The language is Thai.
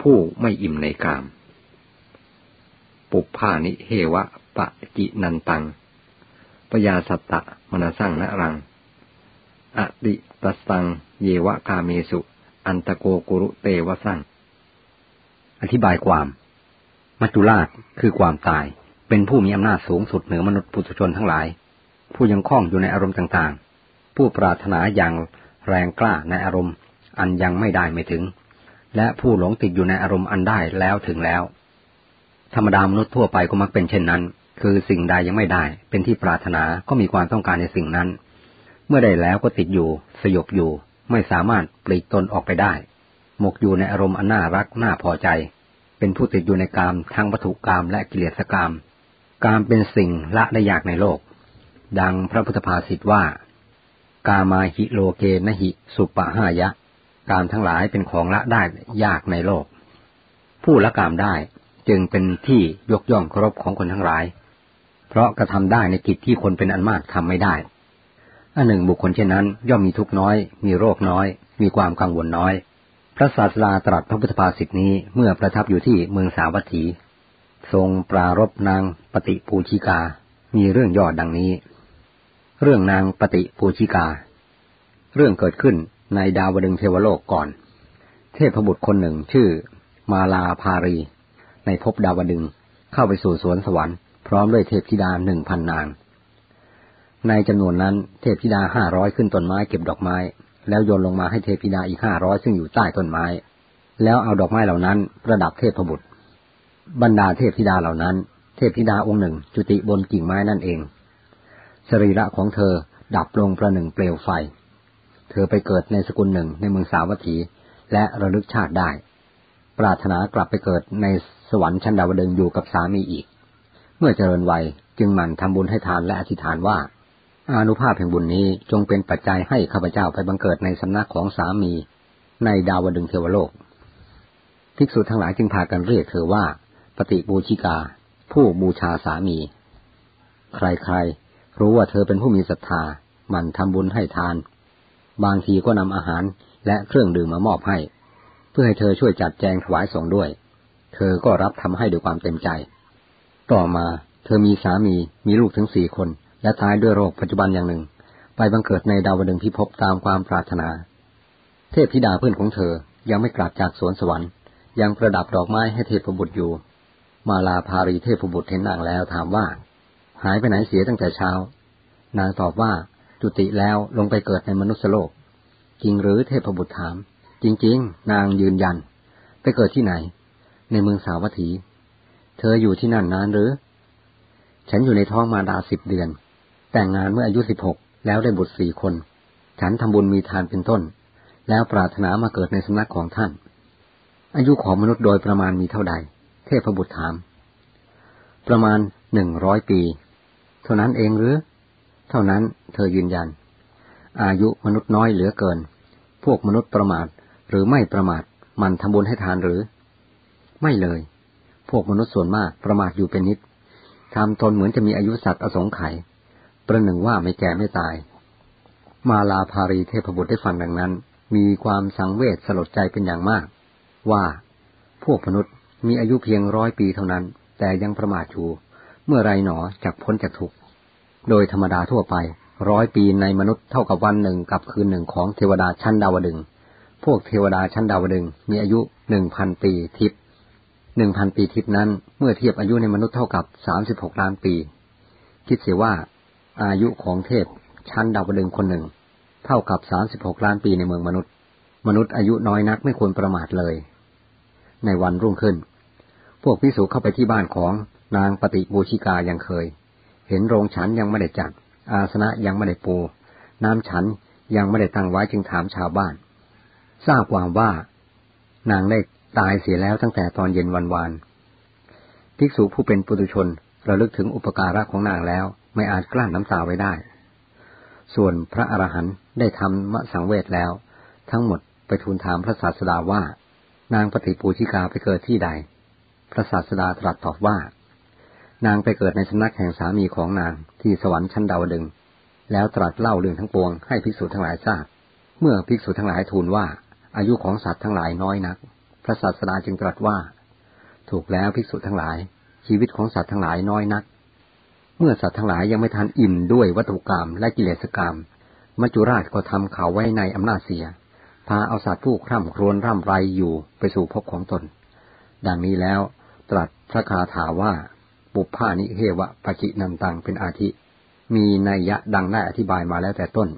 ผู้ไม่อิ่มในกาม ปุพานิเฮวะปะจินันตังปยาสัตตะมนาสังนรัง อติตัสัง เยวะกาเมสุ อันตโกกุรุเตวะสังอธิบายความ มัจจุราชคือความตาย เป็นผู้มีอำนาจสูงสุดเหนือมนุษย์ปุถุชนทั้งหลาย ผู้ยังคล้องอยู่ในอารมณ์ต่างๆ ผู้ปรารถนาอย่างแรงกล้าในอารมณ์ อันยังไม่ได้ไม่ถึง และผู้หลงติดอยู่ในอารมณ์อันได้แล้วถึงแล้ว ธรรมดามนุษย์ทั่วไปก็มักเป็นเช่นนั้น คือสิ่งใดยังไม่ได้ เป็นที่ปรารถนาก็มีความต้องการในสิ่งนั้น เมื่อได้แล้วก็ติดอยู่ สยบอยู่ ไม่สามารถปลีกตนออกไปได้ หมกอยู่ในอารมณ์อันน่ารักน่าพอใจ เป็นผู้ติดอยู่ในกามทั้งวัตถุกามและกิเลสกาม กามเป็นสิ่งละได้ยากในโลก ดังพระพุทธภาษิตว่า กามาหิโลเกนหิสุปะหายะ กามทั้งหลายเป็นของละได้ยากในโลก ผู้ละกามได้จึงเป็นที่ยกย่องเคารพของคนทั้งหลาย เพราะกระทำได้ในกิจที่คนเป็นอันมากทำไม่ได้ อันหนึ่งบุคคลเช่นนั้น ย่อมมีทุกน้อย มีโรคน้อย มีความกังวลน้อย พระศาสดาตรัสพระพุทธภาษิตนี้เมื่อประทับอยู่ที่เมืองสาวัตถี ทรงปรารบนางปฏิปูชิกา มีเรื่องย่อดังนี้ เรื่องนางปฏิปูชิกา เรื่องเกิดขึ้น ในดาวดึงเทวโลกก่อน เทพบุตรคนหนึ่งชื่อ มาลาภารี ในภพดาวดึงเข้าไปสู่สวนสวรรค์พร้อมด้วยเทพธิดาหนึ่งพันนาง ในจำนวนนั้นเทพธิดาห้าร้อยขึ้นต้นไม้เก็บดอกไม้ แล้วโยนลงมาให้เทพธิดาอีกห้าร้อยซึ่งอยู่ใต้ต้นไม้ แล้วเอาดอกไม้เหล่านั้นประดับเทพบุตร บรรดาเทพธิดาเหล่านั้น เทพธิดาองค์หนึ่งจุติบนกิ่งไม้นั่นเองสรีระของเธอดับลงประหนึ่งเปลวไฟ เธอไปเกิดในสกุลหนึ่งในเมืองสาวัตถี และระลึกชาติได้ ปรารถนากลับไปเกิดในสวรรค์ชั้นดาวดึงอยู่กับสามีอีก เมื่อเจริญวัยจึงหมั่นทำบุญให้ทานและอธิษฐานว่า อานุภาพแห่งบุญนี้จงเป็นปัจจัยให้ข้าพเจ้าไปบังเกิดในสำนักของสามีในดาวดึงเทวโลก ภิกษุทั้งหลายจึงพากันเรียกเธอว่า ปฏิบูชิกา ผู้บูชาสามี ใครๆ รู้ว่าเธอเป็นผู้มีศรัทธา หมั่นทำบุญให้ทาน บางทีก็นำอาหารและเครื่องดื่มมามอบให้ เพื่อให้เธอช่วยจัดแจงถวายส่งด้วย เธอก็รับทำให้ด้วยความเต็มใจ ต่อมาเธอมีสามีมีลูกถึงสี่คน และตายด้วยโรคปัจจุบันอย่างหนึ่ง ไปบังเกิดในดาวดึงพิภพตามความปรารถนา เทพธิดาเพื่อนของเธอยังไม่กลับจากสวนสวรรค์ ยังประดับดอกไม้ให้เทพบุตรอยู่ มาลาภารีเทพบุตรเห็นนางแล้วถามว่า หายไปไหนเสียตั้งแต่เช้า นางตอบว่า จุติแล้วลงไปเกิดในมนุษยโลก จริงหรือเทพบุตรถาม จริง ๆ นางยืนยัน ไปเกิดที่ไหน ในเมืองสาวัตถี เธออยู่ที่นั่นนานหรือ ฉันอยู่ในท้องมาดาสิบเดือน แต่งงานเมื่ออายุสิบหกแล้วได้บุตรสี่คน ฉันทำบุญมีทานเป็นต้น แล้วปรารถนามาเกิดในสำนักของท่าน อายุของมนุษย์โดยประมาณมีเท่าใด เทพบุตรถาม ประมาณหนึ่งร้อยปี เท่านั้นเองหรือ เท่านั้นเธอยืนยัน อายุมนุษย์น้อยเหลือเกิน พวกมนุษย์ประมาทหรือไม่ประมาทมันทำบุญให้ทานหรือ ไม่เลย พวกมนุษย์ส่วนมากประมาทอยู่เป็นนิดทำตนเหมือนจะมีอายุสัตว์อสงไขยประหนึ่งว่าไม่แก่ไม่ตาย มาลาภารีเทพบุตรได้ฟังดังนั้น มีความสังเวชสลดใจเป็นอย่างมาก ว่าพวกมนุษย์มีอายุเพียงร้อยปีเท่านั้น แต่ยังประมาทอยู่ เมื่อไรหนอจากพ้นจากทุกข์ โดยธรรมดาทั่วไป ร้อยปีในมนุษย์เท่ากับวันหนึ่งกับคืนหนึ่งของเทวดาชั้นดาวดึง พวกเทวดาชั้นดาวดึงมีอายุหนึ่งพันปีทิพย์หนึ่งพันปีทิพย์นั้น เมื่อเทียบอายุในมนุษย์เท่ากับสามสิบหกล้านปี คิดเสียว่า อายุของเทพชั้นดาวดึงคนหนึ่ง เท่ากับสามสิบหกล้านปีในเมืองมนุษย์ มนุษย์อายุน้อยนักไม่ควรประมาทเลย ในวันรุ่งขึ้น พวกพิสูจเข้าไปที่บ้านของนางปฏิบูชิกายังเคย เห็นโรงฉันยังไม่ได้จัด อาสนะยังไม่ได้ปู น้ำฉันยังไม่ได้ตั้งไว้จึงถามชาวบ้าน ทราบความว่า นางได้ตายเสียแล้วตั้งแต่ตอนเย็นวันวานภิกษุผู้เป็นปุถุชนระลึกถึงอุปการะของนางแล้วไม่อาจกลั้นน้ำตาไว้ได้ ส่วนพระอรหันต์ได้ทำมสังเวชแล้ว ทั้งหมดไปทูลถามพระศาสดาว่า นางปฏิปูชิกาไปเกิดที่ใด พระศาสดาตรัสตอบว่า นางไปเกิดในสำนักแห่งสามีของนางที่สวรรค์ชั้นดาวดึง แล้วตรัสเล่าเรื่องทั้งปวงให้ภิกษุทั้งหลายทราบ เมื่อภิกษุทั้งหลายทูลว่า อายุของสัตว์ทั้งหลายน้อยนัก พระศาสดาจึงตรัสว่า ถูกแล้วภิกษุทั้งหลาย ชีวิตของสัตว์ทั้งหลายน้อยนัก เมื่อสัตว์ทั้งหลายยังไม่ทันอิ่มด้วยวัตถุกรรมและกิเลสกรรม มัจจุราชก็ทำเขาไว้ในอำนาจเสีย พาเอาสัตว์ผู้คร่ำครวญร่ำไรอยู่ไปสู่ภพของตน ดังนี้แล้วตรัสพระคาถาว่า ปุพพานิเฮวะปะจินันตังเป็นอาทิ มีนัยยะดังได้อธิบายมาแล้วแต่ต้น